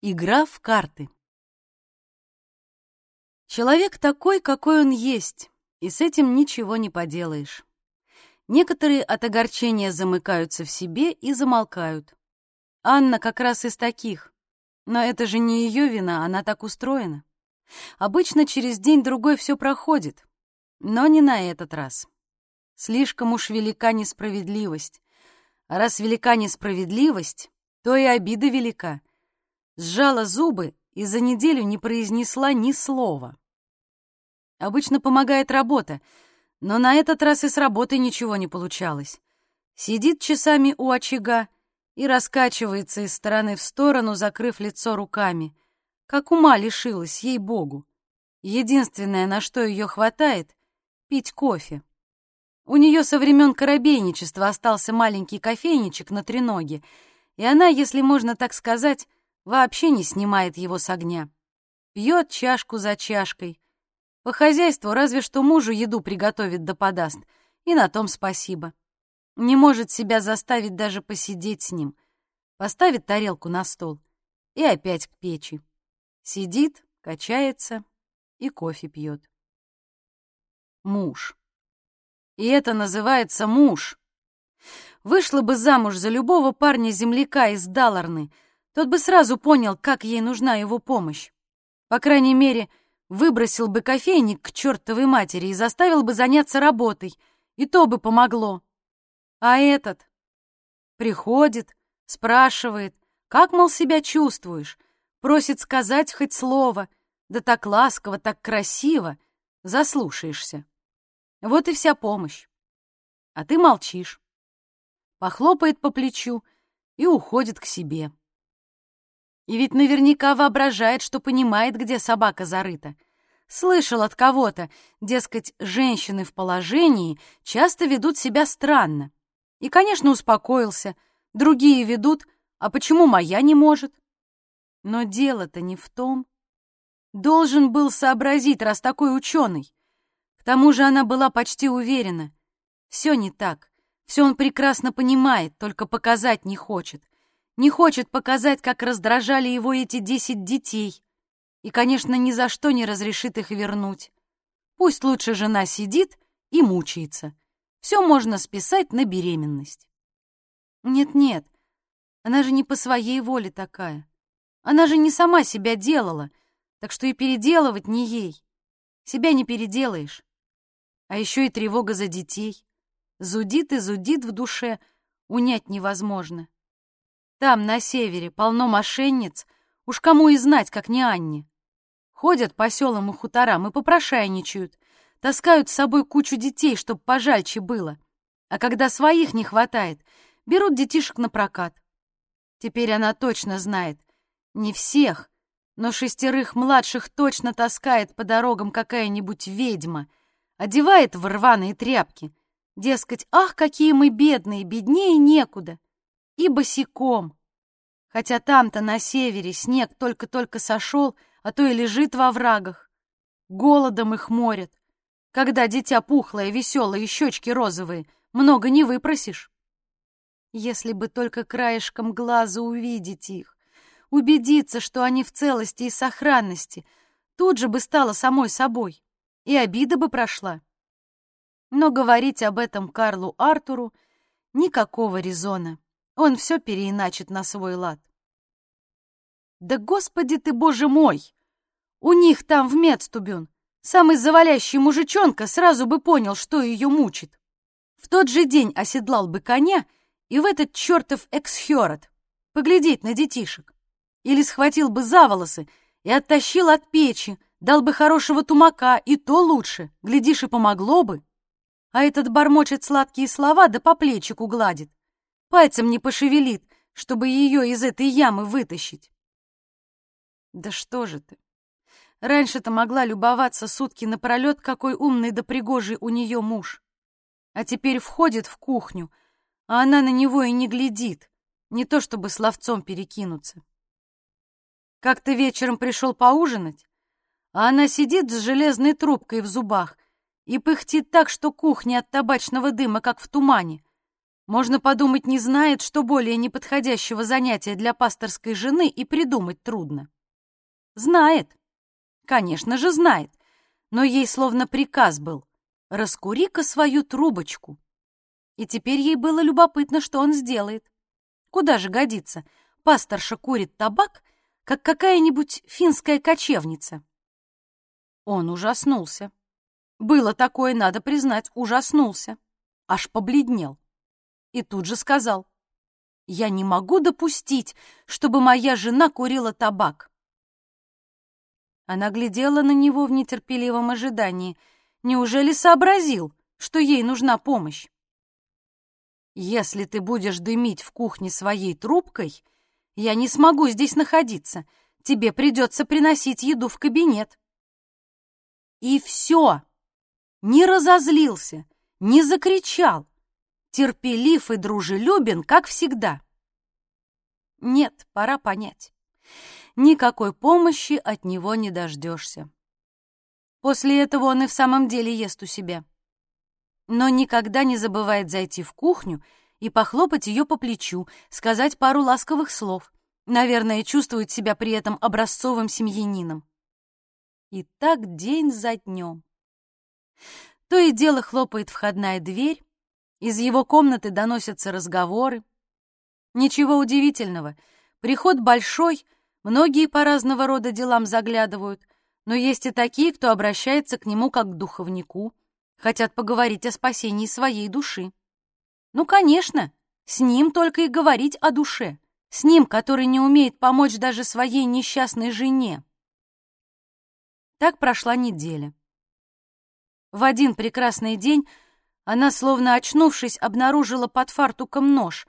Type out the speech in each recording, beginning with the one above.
Игра в карты. Человек такой, какой он есть, и с этим ничего не поделаешь. Некоторые от огорчения замыкаются в себе и замолкают. Анна как раз из таких. Но это же не ее вина, она так устроена. Обычно через день-другой все проходит, но не на этот раз. Слишком уж велика несправедливость. А раз велика несправедливость, то и обида велика сжала зубы и за неделю не произнесла ни слова. Обычно помогает работа, но на этот раз и с работой ничего не получалось. Сидит часами у очага и раскачивается из стороны в сторону, закрыв лицо руками. Как ума лишилась, ей-богу. Единственное, на что ее хватает — пить кофе. У нее со времен корабейничества остался маленький кофейничек на треноге, и она, если можно так сказать, вообще не снимает его с огня. Пьет чашку за чашкой. По хозяйству разве что мужу еду приготовит да подаст, и на том спасибо. Не может себя заставить даже посидеть с ним. Поставит тарелку на стол и опять к печи. Сидит, качается и кофе пьет. Муж. И это называется муж. Вышла бы замуж за любого парня-земляка из Даларны — тот бы сразу понял, как ей нужна его помощь. По крайней мере, выбросил бы кофейник к чертовой матери и заставил бы заняться работой, и то бы помогло. А этот приходит, спрашивает, как, мол, себя чувствуешь, просит сказать хоть слово, да так ласково, так красиво, заслушаешься. Вот и вся помощь. А ты молчишь. Похлопает по плечу и уходит к себе. И ведь наверняка воображает, что понимает, где собака зарыта. Слышал от кого-то, дескать, женщины в положении часто ведут себя странно. И, конечно, успокоился. Другие ведут, а почему моя не может? Но дело-то не в том. Должен был сообразить, раз такой ученый. К тому же она была почти уверена. Все не так. Все он прекрасно понимает, только показать не хочет не хочет показать, как раздражали его эти десять детей, и, конечно, ни за что не разрешит их вернуть. Пусть лучше жена сидит и мучается. Все можно списать на беременность. Нет-нет, она же не по своей воле такая. Она же не сама себя делала, так что и переделывать не ей. Себя не переделаешь. А еще и тревога за детей. Зудит и зудит в душе, унять невозможно. Там, на севере, полно мошенниц, уж кому и знать, как не Анне. Ходят по селам и хуторам и попрошайничают, таскают с собой кучу детей, чтоб пожальче было. А когда своих не хватает, берут детишек на прокат. Теперь она точно знает, не всех, но шестерых младших точно таскает по дорогам какая-нибудь ведьма, одевает в рваные тряпки. Дескать, ах, какие мы бедные, беднее некуда и босиком. Хотя там-то на севере снег только-только сошел, а то и лежит во врагах. Голодом их морят. Когда дитя пухлое, веселое и щечки розовые, много не выпросишь. Если бы только краешком глаза увидеть их, убедиться, что они в целости и сохранности, тут же бы стало самой собой, и обида бы прошла. Но говорить об этом Карлу Артуру никакого резона. Он все переиначит на свой лад. Да господи ты, боже мой! У них там в Медстубюн самый завалящий мужичонка сразу бы понял, что ее мучит. В тот же день оседлал бы коня и в этот чертов эксхерот поглядеть на детишек. Или схватил бы за волосы и оттащил от печи, дал бы хорошего тумака, и то лучше, глядишь, и помогло бы. А этот бормочет сладкие слова, да по плечику гладит пальцем не пошевелит, чтобы ее из этой ямы вытащить. Да что же ты? Раньше-то могла любоваться сутки напролет, какой умный да пригожий у нее муж. А теперь входит в кухню, а она на него и не глядит, не то чтобы словцом перекинуться. Как-то вечером пришел поужинать, а она сидит с железной трубкой в зубах и пыхтит так, что кухня от табачного дыма, как в тумане, Можно подумать, не знает, что более неподходящего занятия для пасторской жены и придумать трудно. Знает. Конечно же, знает. Но ей словно приказ был. Раскури-ка свою трубочку. И теперь ей было любопытно, что он сделает. Куда же годится? Пасторша курит табак, как какая-нибудь финская кочевница. Он ужаснулся. Было такое, надо признать, ужаснулся. Аж побледнел. И тут же сказал, «Я не могу допустить, чтобы моя жена курила табак». Она глядела на него в нетерпеливом ожидании. Неужели сообразил, что ей нужна помощь? «Если ты будешь дымить в кухне своей трубкой, я не смогу здесь находиться. Тебе придется приносить еду в кабинет». И все. Не разозлился, не закричал. Терпелив и дружелюбен, как всегда. Нет, пора понять. Никакой помощи от него не дождешься. После этого он и в самом деле ест у себя. Но никогда не забывает зайти в кухню и похлопать ее по плечу, сказать пару ласковых слов. Наверное, чувствует себя при этом образцовым семьянином. И так день за днем. То и дело хлопает входная дверь, из его комнаты доносятся разговоры. Ничего удивительного, приход большой, многие по разного рода делам заглядывают, но есть и такие, кто обращается к нему как к духовнику, хотят поговорить о спасении своей души. Ну, конечно, с ним только и говорить о душе, с ним, который не умеет помочь даже своей несчастной жене. Так прошла неделя. В один прекрасный день она, словно очнувшись, обнаружила под фартуком нож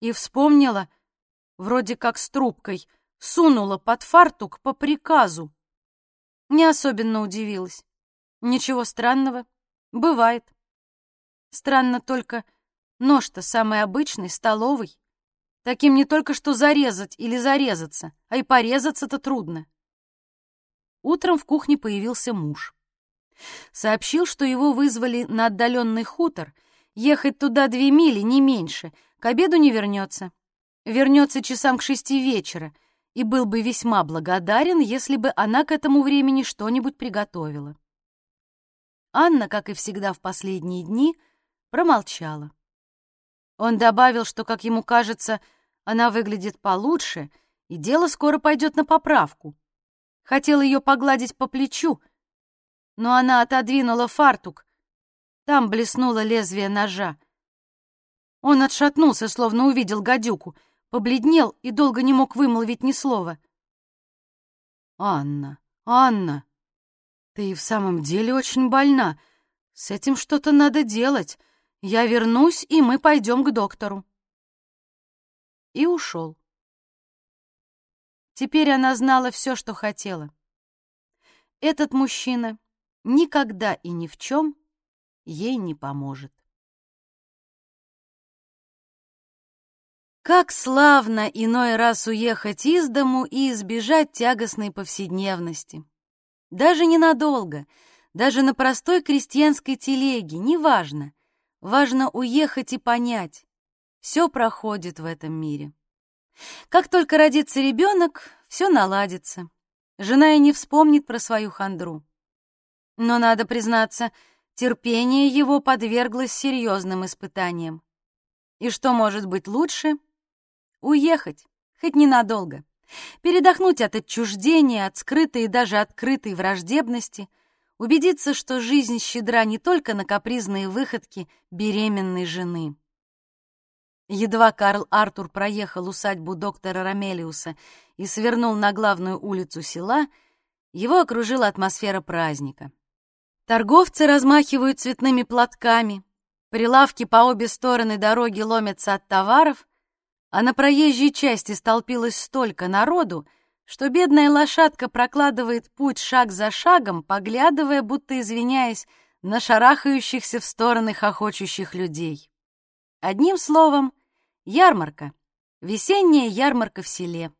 и вспомнила, вроде как с трубкой, сунула под фартук по приказу. Не особенно удивилась. Ничего странного. Бывает. Странно только, нож-то самый обычный, столовый. Таким не только что зарезать или зарезаться, а и порезаться-то трудно. Утром в кухне появился муж. Сообщил, что его вызвали на отдаленный хутор, ехать туда две мили, не меньше, к обеду не вернется. Вернется часам к шести вечера, и был бы весьма благодарен, если бы она к этому времени что-нибудь приготовила. Анна, как и всегда в последние дни, промолчала. Он добавил, что, как ему кажется, она выглядит получше, и дело скоро пойдет на поправку хотел ее погладить по плечу, но она отодвинула фартук. Там блеснуло лезвие ножа. Он отшатнулся, словно увидел гадюку, побледнел и долго не мог вымолвить ни слова. «Анна, Анна, ты и в самом деле очень больна. С этим что-то надо делать. Я вернусь, и мы пойдем к доктору». И ушел. Теперь она знала все, что хотела. Этот мужчина никогда и ни в чем ей не поможет. Как славно иной раз уехать из дому и избежать тягостной повседневности. Даже ненадолго, даже на простой крестьянской телеге, неважно. Важно уехать и понять. Все проходит в этом мире. Как только родится ребенок, все наладится. Жена и не вспомнит про свою хандру. Но, надо признаться, терпение его подверглось серьезным испытаниям. И что может быть лучше? Уехать, хоть ненадолго. Передохнуть от отчуждения, от скрытой и даже открытой враждебности, убедиться, что жизнь щедра не только на капризные выходки беременной жены. Едва Карл Артур проехал усадьбу доктора Ромелиуса и свернул на главную улицу села, его окружила атмосфера праздника. Торговцы размахивают цветными платками, прилавки по обе стороны дороги ломятся от товаров, а на проезжей части столпилось столько народу, что бедная лошадка прокладывает путь шаг за шагом, поглядывая, будто извиняясь, на шарахающихся в стороны хохочущих людей. Одним словом, Ярмарка. Весенняя ярмарка в селе.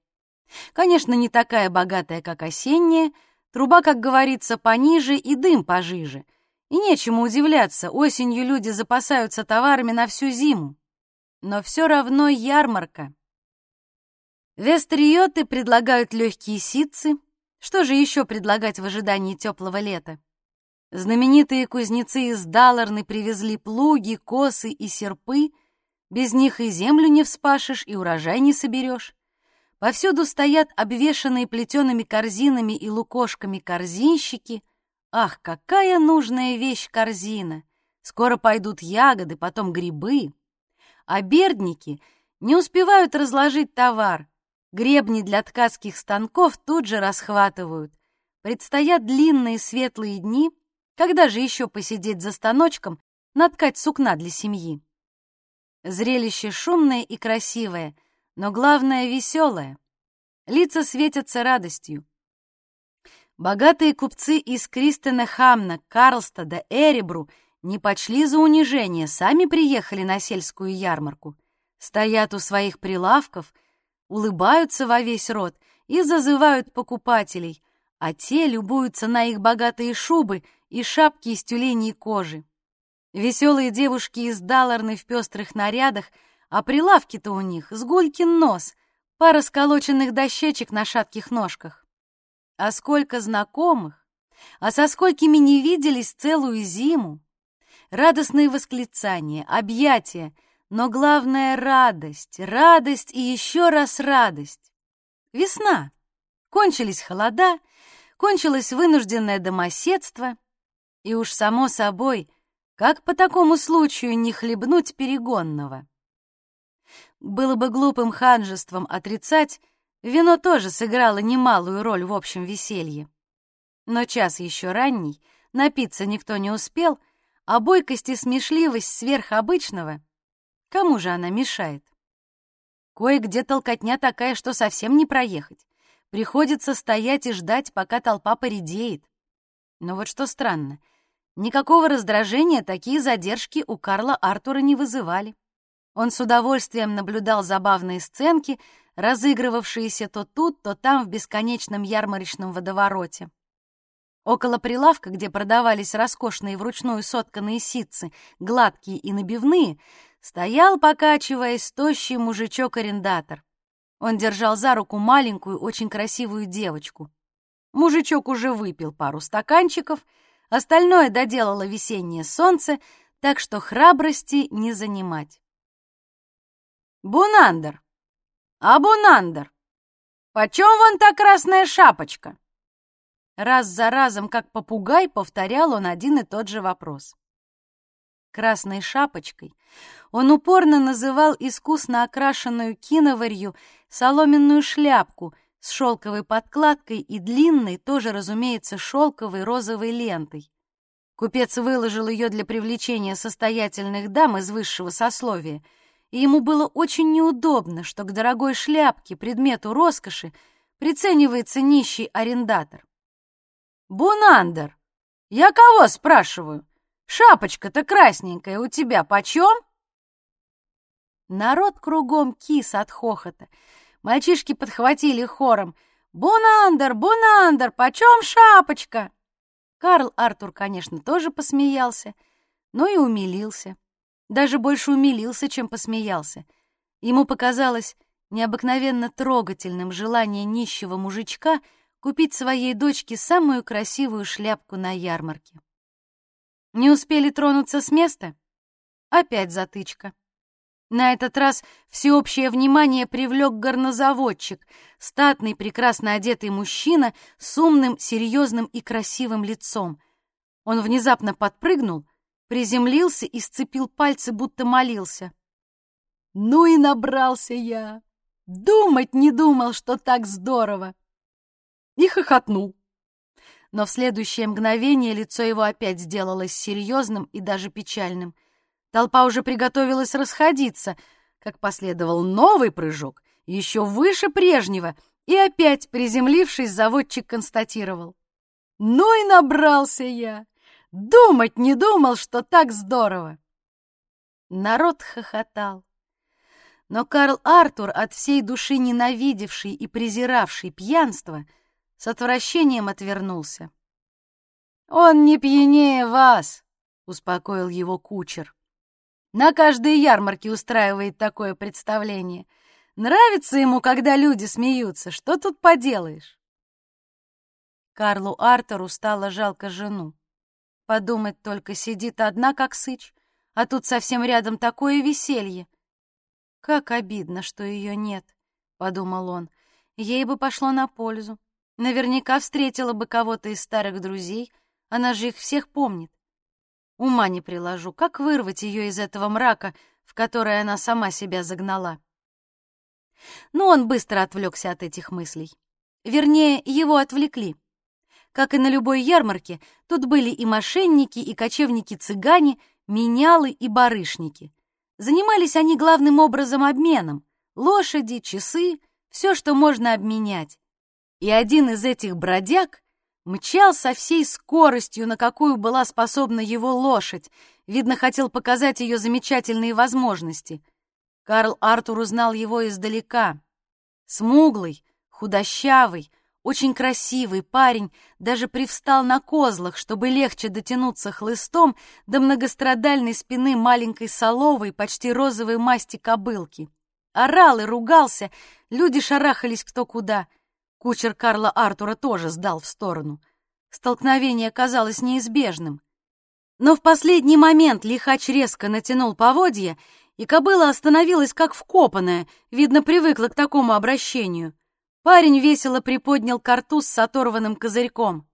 Конечно, не такая богатая, как осенняя, труба, как говорится, пониже и дым пожиже. И нечему удивляться, осенью люди запасаются товарами на всю зиму. Но все равно ярмарка. Вестериоты предлагают легкие ситцы. Что же еще предлагать в ожидании теплого лета? Знаменитые кузнецы из Даларны привезли плуги, косы и серпы. Без них и землю не вспашешь, и урожай не соберешь. Повсюду стоят обвешанные плетеными корзинами и лукошками корзинщики. Ах, какая нужная вещь корзина! Скоро пойдут ягоды, потом грибы. А бердники не успевают разложить товар. Гребни для ткацких станков тут же расхватывают. Предстоят длинные светлые дни, когда же еще посидеть за станочком, наткать сукна для семьи. Зрелище шумное и красивое — но главное — веселое. Лица светятся радостью. Богатые купцы из Кристенехамна, Карлстада, Эребру не почли за унижение, сами приехали на сельскую ярмарку. Стоят у своих прилавков, улыбаются во весь рот и зазывают покупателей, а те любуются на их богатые шубы и шапки из тюленей кожи. Веселые девушки из Даларны в пестрых нарядах — а прилавки-то у них с гулькин нос, пара сколоченных дощечек на шатких ножках. А сколько знакомых, а со сколькими не виделись целую зиму. Радостные восклицания, объятия, но главное — радость, радость и еще раз радость. Весна. Кончились холода, кончилось вынужденное домоседство, и уж само собой, как по такому случаю не хлебнуть перегонного. Было бы глупым ханжеством отрицать, вино тоже сыграло немалую роль в общем веселье. Но час еще ранний, напиться никто не успел, а бойкость и смешливость сверх обычного, кому же она мешает? Кое-где толкотня такая, что совсем не проехать. Приходится стоять и ждать, пока толпа поредеет. Но вот что странно, никакого раздражения такие задержки у Карла Артура не вызывали. Он с удовольствием наблюдал забавные сценки, разыгрывавшиеся то тут, то там в бесконечном ярмарочном водовороте. Около прилавка, где продавались роскошные вручную сотканные ситцы, гладкие и набивные, стоял, покачиваясь, тощий мужичок-арендатор. Он держал за руку маленькую, очень красивую девочку. Мужичок уже выпил пару стаканчиков, остальное доделало весеннее солнце, так что храбрости не занимать. Бунандер! А Бунандер! Почем вон та красная шапочка?» Раз за разом, как попугай, повторял он один и тот же вопрос. Красной шапочкой он упорно называл искусно окрашенную киноварью соломенную шляпку с шелковой подкладкой и длинной, тоже, разумеется, шелковой розовой лентой. Купец выложил ее для привлечения состоятельных дам из высшего сословия — и ему было очень неудобно, что к дорогой шляпке, предмету роскоши, приценивается нищий арендатор. «Бунандер, я кого спрашиваю? Шапочка-то красненькая у тебя почем?» Народ кругом кис от хохота. Мальчишки подхватили хором. «Бунандер, Бунандер, почем шапочка?» Карл Артур, конечно, тоже посмеялся, но и умилился даже больше умилился, чем посмеялся. Ему показалось необыкновенно трогательным желание нищего мужичка купить своей дочке самую красивую шляпку на ярмарке. Не успели тронуться с места? Опять затычка. На этот раз всеобщее внимание привлек горнозаводчик, статный, прекрасно одетый мужчина с умным, серьезным и красивым лицом. Он внезапно подпрыгнул — приземлился и сцепил пальцы, будто молился. Ну и набрался я. Думать не думал, что так здорово. И хохотнул. Но в следующее мгновение лицо его опять сделалось серьезным и даже печальным. Толпа уже приготовилась расходиться, как последовал новый прыжок, еще выше прежнего, и опять, приземлившись, заводчик констатировал. «Ну и набрался я! Думать не думал, что так здорово!» Народ хохотал. Но Карл Артур, от всей души ненавидевший и презиравший пьянство, с отвращением отвернулся. Он не пьянее вас, успокоил его кучер. На каждой ярмарке устраивает такое представление. Нравится ему, когда люди смеются. Что тут поделаешь? Карлу Артуру стало жалко жену. Подумать только, сидит одна, как сыч, а тут совсем рядом такое веселье. Как обидно, что ее нет, — подумал он. Ей бы пошло на пользу. Наверняка встретила бы кого-то из старых друзей, она же их всех помнит. Ума не приложу, как вырвать ее из этого мрака, в который она сама себя загнала. Но он быстро отвлекся от этих мыслей. Вернее, его отвлекли. Как и на любой ярмарке, тут были и мошенники, и кочевники-цыгане, менялы и барышники. Занимались они главным образом обменом. Лошади, часы, все, что можно обменять. И один из этих бродяг мчал со всей скоростью, на какую была способна его лошадь. Видно, хотел показать ее замечательные возможности. Карл Артур узнал его издалека. Смуглый, худощавый, очень красивый парень даже привстал на козлах, чтобы легче дотянуться хлыстом до многострадальной спины маленькой соловой, почти розовой масти кобылки. Орал и ругался, люди шарахались кто куда — Кучер Карла Артура тоже сдал в сторону. Столкновение казалось неизбежным. Но в последний момент лихач резко натянул поводья, и кобыла остановилась как вкопанная, видно, привыкла к такому обращению. Парень весело приподнял картуз с оторванным козырьком.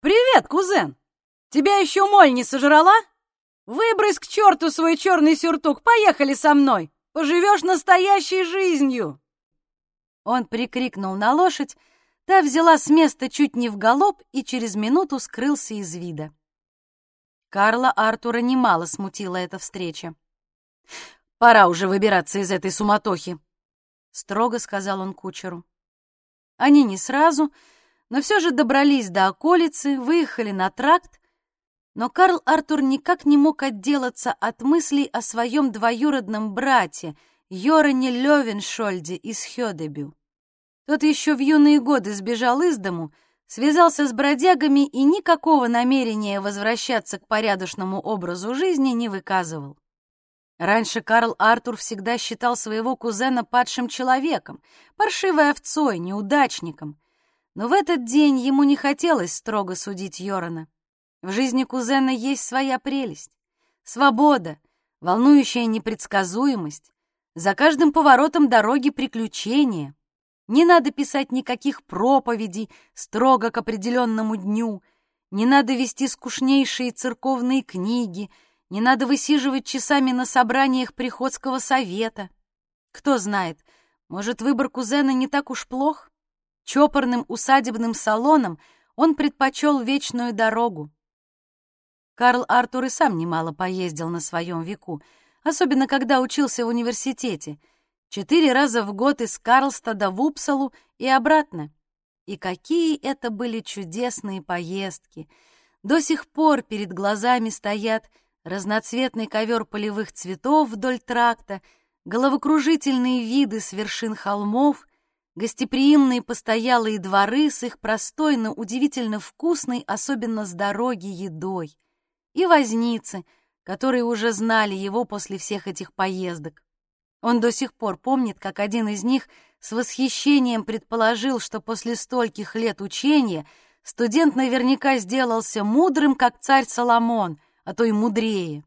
«Привет, кузен! Тебя еще моль не сожрала? Выбрось к черту свой черный сюртук, поехали со мной! Поживешь настоящей жизнью!» Он прикрикнул на лошадь, та взяла с места чуть не в галоп и через минуту скрылся из вида. Карла Артура немало смутила эта встреча. «Пора уже выбираться из этой суматохи», — строго сказал он кучеру. Они не сразу, но все же добрались до околицы, выехали на тракт, но Карл Артур никак не мог отделаться от мыслей о своем двоюродном брате — Йорене Левеншольде из Хёдебю. Тот еще в юные годы сбежал из дому, связался с бродягами и никакого намерения возвращаться к порядочному образу жизни не выказывал. Раньше Карл Артур всегда считал своего кузена падшим человеком, паршивой овцой, неудачником. Но в этот день ему не хотелось строго судить Йорона. В жизни кузена есть своя прелесть, свобода, волнующая непредсказуемость, за каждым поворотом дороги приключения. Не надо писать никаких проповедей строго к определенному дню, не надо вести скучнейшие церковные книги, не надо высиживать часами на собраниях приходского совета. Кто знает, может, выбор кузена не так уж плох? Чопорным усадебным салоном он предпочел вечную дорогу. Карл Артур и сам немало поездил на своем веку, особенно когда учился в университете. Четыре раза в год из Карлстада в Упсалу и обратно. И какие это были чудесные поездки! До сих пор перед глазами стоят разноцветный ковер полевых цветов вдоль тракта, головокружительные виды с вершин холмов, гостеприимные постоялые дворы с их простой, но удивительно вкусной, особенно с дороги, едой, и возницы — которые уже знали его после всех этих поездок. Он до сих пор помнит, как один из них с восхищением предположил, что после стольких лет учения студент наверняка сделался мудрым, как царь Соломон, а то и мудрее.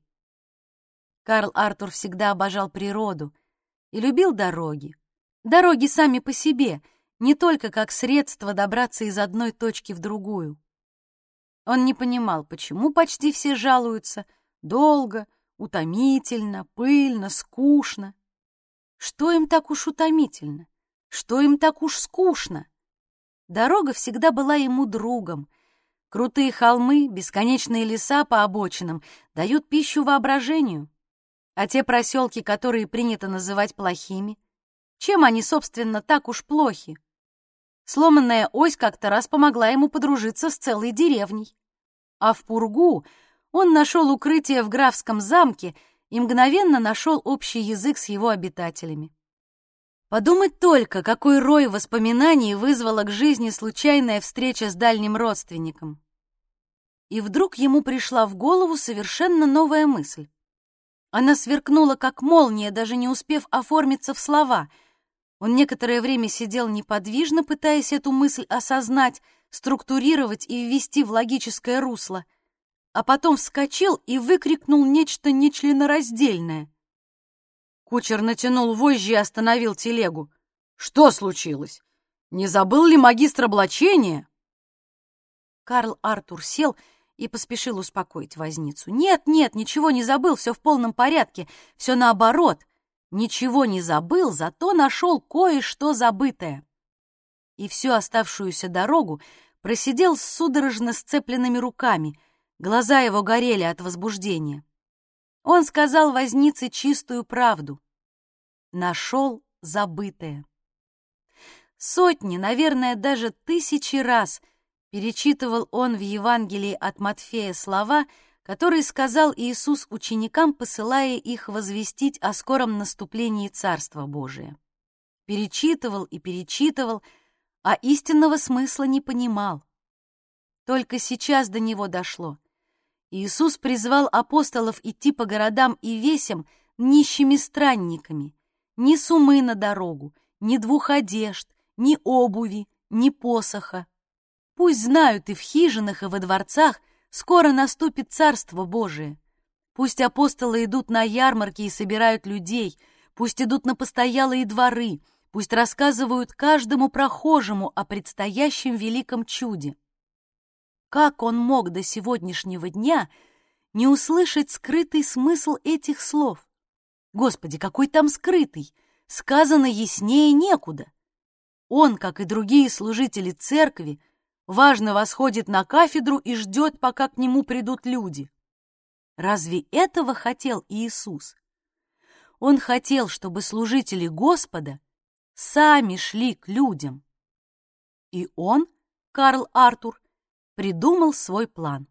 Карл Артур всегда обожал природу и любил дороги. Дороги сами по себе, не только как средство добраться из одной точки в другую. Он не понимал, почему почти все жалуются — Долго, утомительно, пыльно, скучно. Что им так уж утомительно? Что им так уж скучно? Дорога всегда была ему другом. Крутые холмы, бесконечные леса по обочинам дают пищу воображению. А те проселки, которые принято называть плохими, чем они, собственно, так уж плохи? Сломанная ось как-то раз помогла ему подружиться с целой деревней. А в Пургу он нашел укрытие в графском замке и мгновенно нашел общий язык с его обитателями. Подумать только, какой рой воспоминаний вызвала к жизни случайная встреча с дальним родственником. И вдруг ему пришла в голову совершенно новая мысль. Она сверкнула, как молния, даже не успев оформиться в слова. Он некоторое время сидел неподвижно, пытаясь эту мысль осознать, структурировать и ввести в логическое русло, а потом вскочил и выкрикнул нечто нечленораздельное. Кучер натянул вожжи и остановил телегу. «Что случилось? Не забыл ли магистр облачения?» Карл Артур сел и поспешил успокоить возницу. «Нет, нет, ничего не забыл, все в полном порядке, все наоборот. Ничего не забыл, зато нашел кое-что забытое». И всю оставшуюся дорогу просидел с судорожно сцепленными руками, глаза его горели от возбуждения. Он сказал вознице чистую правду. Нашел забытое. Сотни, наверное, даже тысячи раз — перечитывал он в Евангелии от Матфея слова, которые сказал Иисус ученикам, посылая их возвестить о скором наступлении Царства Божия. Перечитывал и перечитывал, а истинного смысла не понимал. Только сейчас до него дошло. Иисус призвал апостолов идти по городам и весям нищими странниками, ни сумы на дорогу, ни двух одежд, ни обуви, ни посоха. Пусть знают и в хижинах, и во дворцах, скоро наступит Царство Божие. Пусть апостолы идут на ярмарки и собирают людей, пусть идут на постоялые дворы, пусть рассказывают каждому прохожему о предстоящем великом чуде. Как он мог до сегодняшнего дня не услышать скрытый смысл этих слов? Господи, какой там скрытый! Сказано яснее некуда. Он, как и другие служители церкви, важно восходит на кафедру и ждет, пока к нему придут люди. Разве этого хотел Иисус? Он хотел, чтобы служители Господа сами шли к людям. И он, Карл Артур, придумал свой план.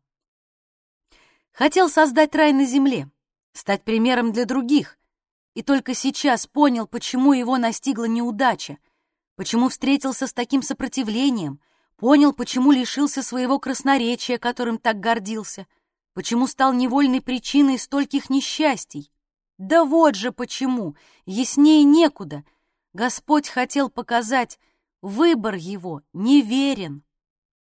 Хотел создать рай на земле, стать примером для других, и только сейчас понял, почему его настигла неудача, почему встретился с таким сопротивлением — понял, почему лишился своего красноречия, которым так гордился, почему стал невольной причиной стольких несчастий. Да вот же почему, яснее некуда. Господь хотел показать, выбор его неверен.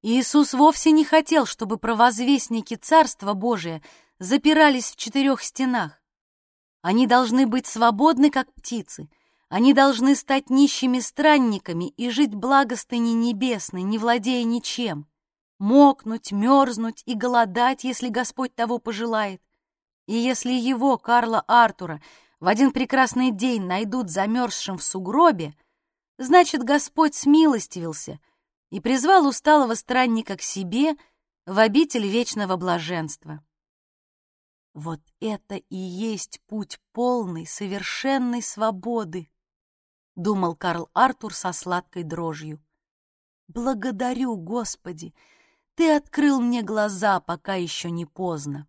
Иисус вовсе не хотел, чтобы провозвестники Царства Божия запирались в четырех стенах. Они должны быть свободны, как птицы, они должны стать нищими странниками и жить благостыни небесной, не владея ничем, мокнуть, мерзнуть и голодать, если Господь того пожелает. И если его, Карла Артура, в один прекрасный день найдут замерзшим в сугробе, значит, Господь смилостивился и призвал усталого странника к себе в обитель вечного блаженства. Вот это и есть путь полной, совершенной свободы, — думал Карл Артур со сладкой дрожью. «Благодарю, Господи! Ты открыл мне глаза, пока еще не поздно!»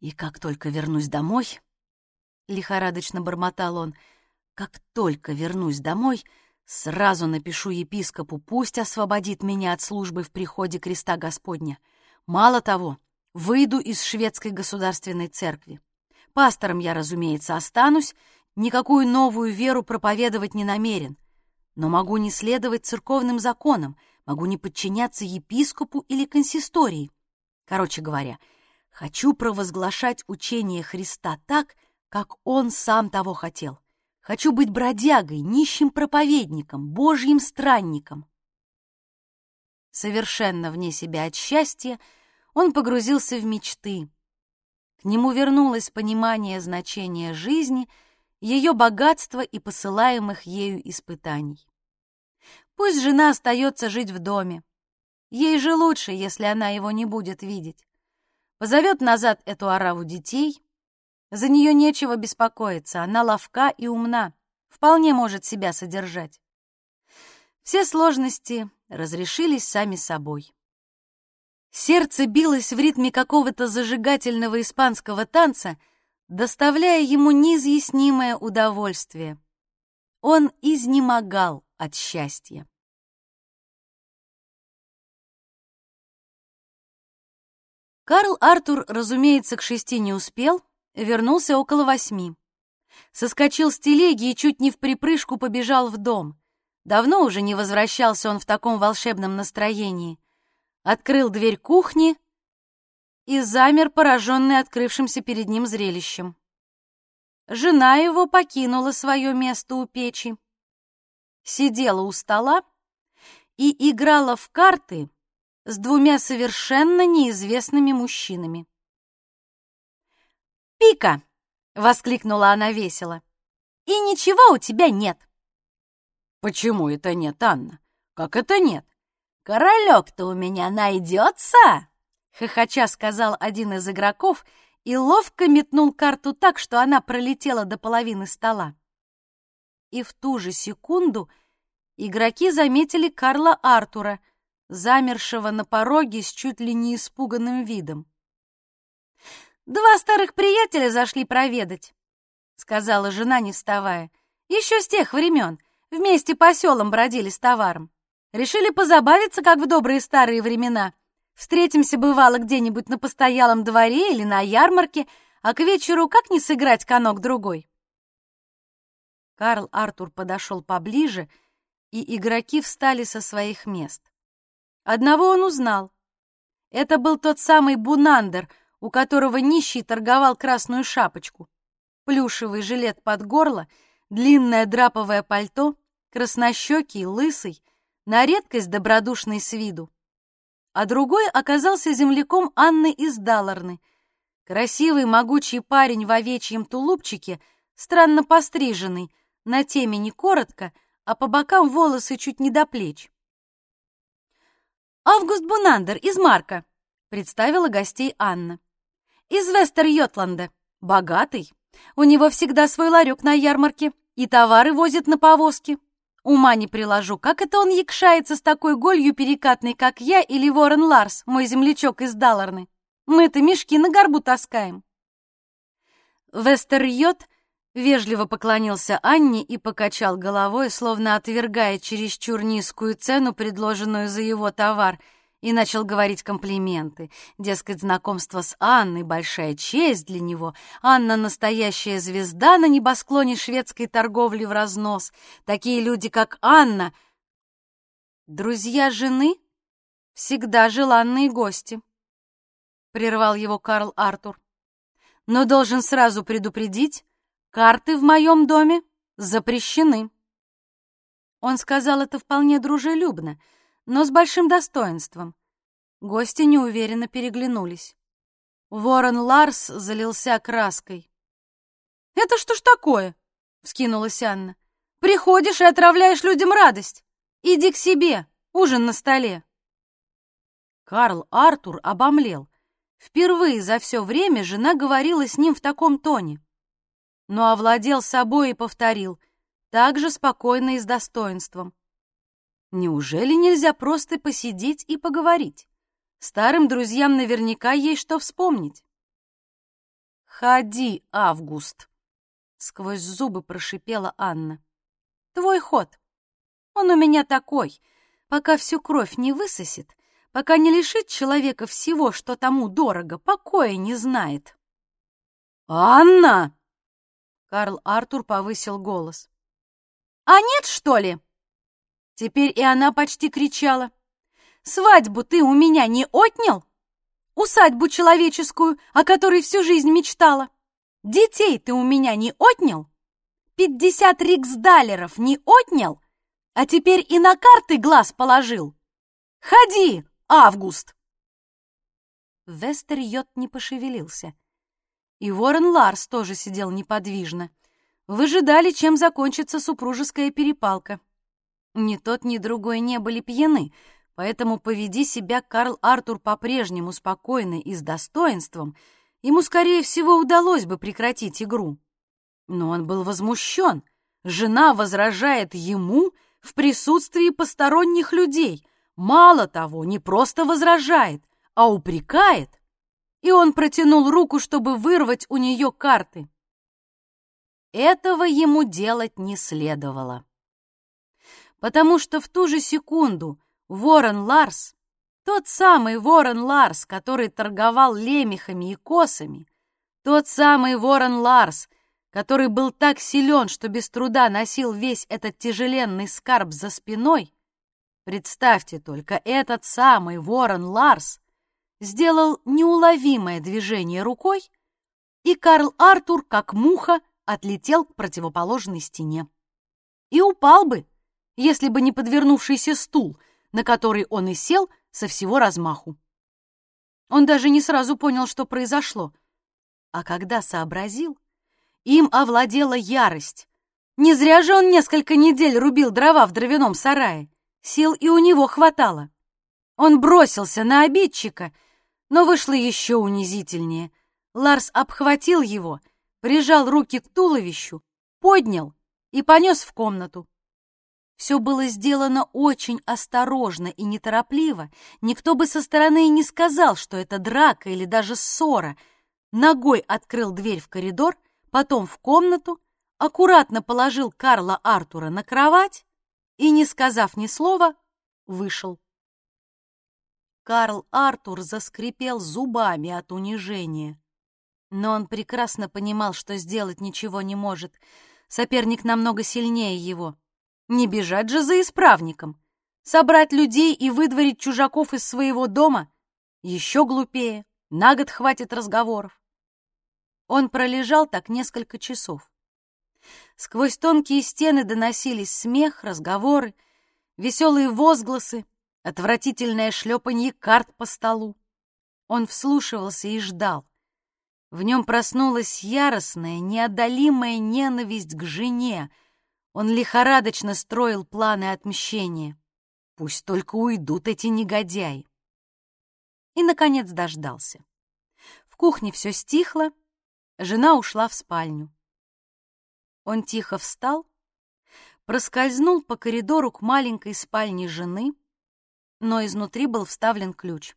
«И как только вернусь домой...» — лихорадочно бормотал он. «Как только вернусь домой, сразу напишу епископу, пусть освободит меня от службы в приходе креста Господня. Мало того, выйду из шведской государственной церкви. Пастором я, разумеется, останусь никакую новую веру проповедовать не намерен, но могу не следовать церковным законам, могу не подчиняться епископу или консистории. Короче говоря, хочу провозглашать учение Христа так, как Он сам того хотел. Хочу быть бродягой, нищим проповедником, божьим странником. Совершенно вне себя от счастья, он погрузился в мечты. К нему вернулось понимание значения жизни — ее богатства и посылаемых ею испытаний. Пусть жена остается жить в доме. Ей же лучше, если она его не будет видеть. Позовет назад эту ораву детей. За нее нечего беспокоиться, она ловка и умна, вполне может себя содержать. Все сложности разрешились сами собой. Сердце билось в ритме какого-то зажигательного испанского танца — доставляя ему неизъяснимое удовольствие. Он изнемогал от счастья. Карл Артур, разумеется, к шести не успел, вернулся около восьми. Соскочил с телеги и чуть не в припрыжку побежал в дом. Давно уже не возвращался он в таком волшебном настроении. Открыл дверь кухни и замер, пораженный открывшимся перед ним зрелищем. Жена его покинула свое место у печи, сидела у стола и играла в карты с двумя совершенно неизвестными мужчинами. «Пика!» — воскликнула она весело. «И ничего у тебя нет!» «Почему это нет, Анна? Как это нет? Королек-то у меня найдется!» Хохоча сказал один из игроков и ловко метнул карту так, что она пролетела до половины стола. И в ту же секунду игроки заметили Карла Артура, замершего на пороге с чуть ли не испуганным видом. «Два старых приятеля зашли проведать», — сказала жена, не вставая. «Еще с тех времен. Вместе по селам бродили с товаром. Решили позабавиться, как в добрые старые времена. Встретимся, бывало, где-нибудь на постоялом дворе или на ярмарке, а к вечеру как не сыграть конок-другой?» Карл Артур подошел поближе, и игроки встали со своих мест. Одного он узнал. Это был тот самый Бунандер — у которого нищий торговал красную шапочку, плюшевый жилет под горло, длинное драповое пальто, краснощекий, лысый, на редкость добродушный с виду. А другой оказался земляком Анны из Даларны, красивый могучий парень в овечьем тулупчике, странно постриженный, на темени коротко, а по бокам волосы чуть не до плеч. «Август Бунандер из Марка», — представила гостей Анна из Вестер-Йотланда. Богатый. У него всегда свой ларек на ярмарке и товары возит на повозке. Ума не приложу, как это он якшается с такой голью перекатной, как я или Ворон Ларс, мой землячок из Далларны. Мы-то мешки на горбу таскаем. Вестер-Йот вежливо поклонился Анне и покачал головой, словно отвергая чересчур низкую цену, предложенную за его товар — и начал говорить комплименты. Дескать, знакомство с Анной — большая честь для него. Анна — настоящая звезда на небосклоне шведской торговли в разнос. Такие люди, как Анна, друзья жены, всегда желанные гости. Прервал его Карл Артур. Но должен сразу предупредить, карты в моем доме запрещены. Он сказал это вполне дружелюбно — но с большим достоинством. Гости неуверенно переглянулись. Ворон Ларс залился краской. «Это что ж такое?» — вскинулась Анна. «Приходишь и отравляешь людям радость. Иди к себе, ужин на столе». Карл Артур обомлел. Впервые за все время жена говорила с ним в таком тоне. Но овладел собой и повторил, так же спокойно и с достоинством. Неужели нельзя просто посидеть и поговорить? Старым друзьям наверняка есть что вспомнить. «Ходи, Август!» — сквозь зубы прошипела Анна. «Твой ход. Он у меня такой. Пока всю кровь не высосет, пока не лишит человека всего, что тому дорого, покоя не знает». «Анна!» — Карл Артур повысил голос. «А нет, что ли?» Теперь и она почти кричала. «Свадьбу ты у меня не отнял? Усадьбу человеческую, о которой всю жизнь мечтала? Детей ты у меня не отнял? Пятьдесят риксдалеров не отнял? А теперь и на карты глаз положил? Ходи, Август!» Вестер-Йот не пошевелился. И Ворон Ларс тоже сидел неподвижно. Выжидали, чем закончится супружеская перепалка. Ни тот, ни другой не были пьяны, поэтому поведи себя Карл Артур по-прежнему спокойно и с достоинством, ему, скорее всего, удалось бы прекратить игру. Но он был возмущен. Жена возражает ему в присутствии посторонних людей. Мало того, не просто возражает, а упрекает. И он протянул руку, чтобы вырвать у нее карты. Этого ему делать не следовало потому что в ту же секунду Ворон Ларс Тот самый ворон Ларс, который торговал лемехами и косами, тот самый ворон Ларс, который был так силен, что без труда носил весь этот тяжеленный скарб за спиной, представьте только, этот самый ворон Ларс сделал неуловимое движение рукой, и Карл Артур, как муха, отлетел к противоположной стене. И упал бы, если бы не подвернувшийся стул, на который он и сел со всего размаху. Он даже не сразу понял, что произошло. А когда сообразил, им овладела ярость. Не зря же он несколько недель рубил дрова в дровяном сарае. Сил и у него хватало. Он бросился на обидчика, но вышло еще унизительнее. Ларс обхватил его, прижал руки к туловищу, поднял и понес в комнату. Все было сделано очень осторожно и неторопливо. Никто бы со стороны и не сказал, что это драка или даже ссора. Ногой открыл дверь в коридор, потом в комнату, аккуратно положил Карла Артура на кровать и, не сказав ни слова, вышел. Карл Артур заскрипел зубами от унижения. Но он прекрасно понимал, что сделать ничего не может. Соперник намного сильнее его. Не бежать же за исправником. Собрать людей и выдворить чужаков из своего дома еще глупее. На год хватит разговоров. Он пролежал так несколько часов. Сквозь тонкие стены доносились смех, разговоры, веселые возгласы, отвратительное шлепанье карт по столу. Он вслушивался и ждал. В нем проснулась яростная, неодолимая ненависть к жене — он лихорадочно строил планы отмщения. Пусть только уйдут эти негодяи. И, наконец, дождался. В кухне все стихло, жена ушла в спальню. Он тихо встал, проскользнул по коридору к маленькой спальне жены, но изнутри был вставлен ключ.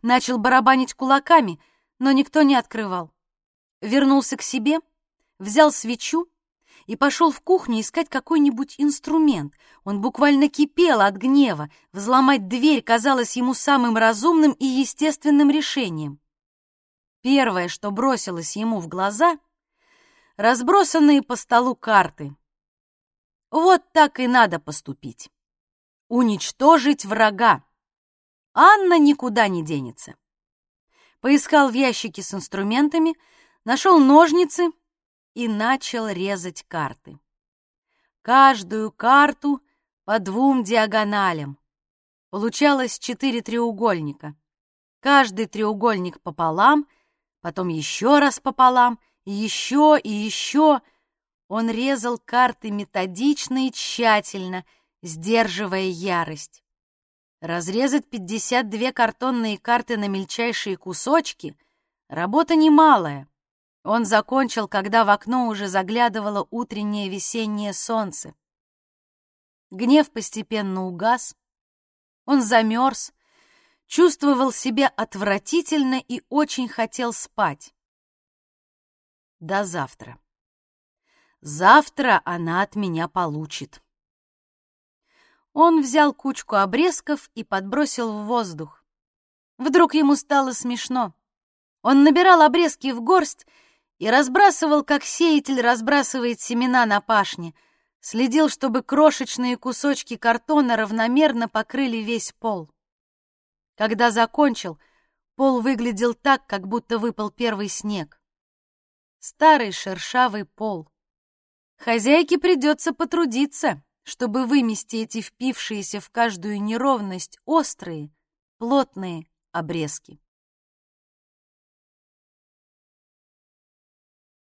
Начал барабанить кулаками, но никто не открывал. Вернулся к себе, взял свечу и пошел в кухню искать какой-нибудь инструмент. Он буквально кипел от гнева. Взломать дверь казалось ему самым разумным и естественным решением. Первое, что бросилось ему в глаза — разбросанные по столу карты. Вот так и надо поступить. Уничтожить врага. Анна никуда не денется. Поискал в ящике с инструментами, нашел ножницы и начал резать карты. Каждую карту по двум диагоналям. Получалось четыре треугольника. Каждый треугольник пополам, потом еще раз пополам, и еще и еще. Он резал карты методично и тщательно, сдерживая ярость. Разрезать 52 картонные карты на мельчайшие кусочки — работа немалая. Он закончил, когда в окно уже заглядывало утреннее весеннее солнце. Гнев постепенно угас. Он замерз, чувствовал себя отвратительно и очень хотел спать. До завтра. Завтра она от меня получит. Он взял кучку обрезков и подбросил в воздух. Вдруг ему стало смешно. Он набирал обрезки в горсть и разбрасывал, как сеятель разбрасывает семена на пашне, следил, чтобы крошечные кусочки картона равномерно покрыли весь пол. Когда закончил, пол выглядел так, как будто выпал первый снег. Старый шершавый пол. Хозяйке придется потрудиться, чтобы вымести эти впившиеся в каждую неровность острые, плотные обрезки.